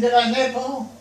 did I nip on?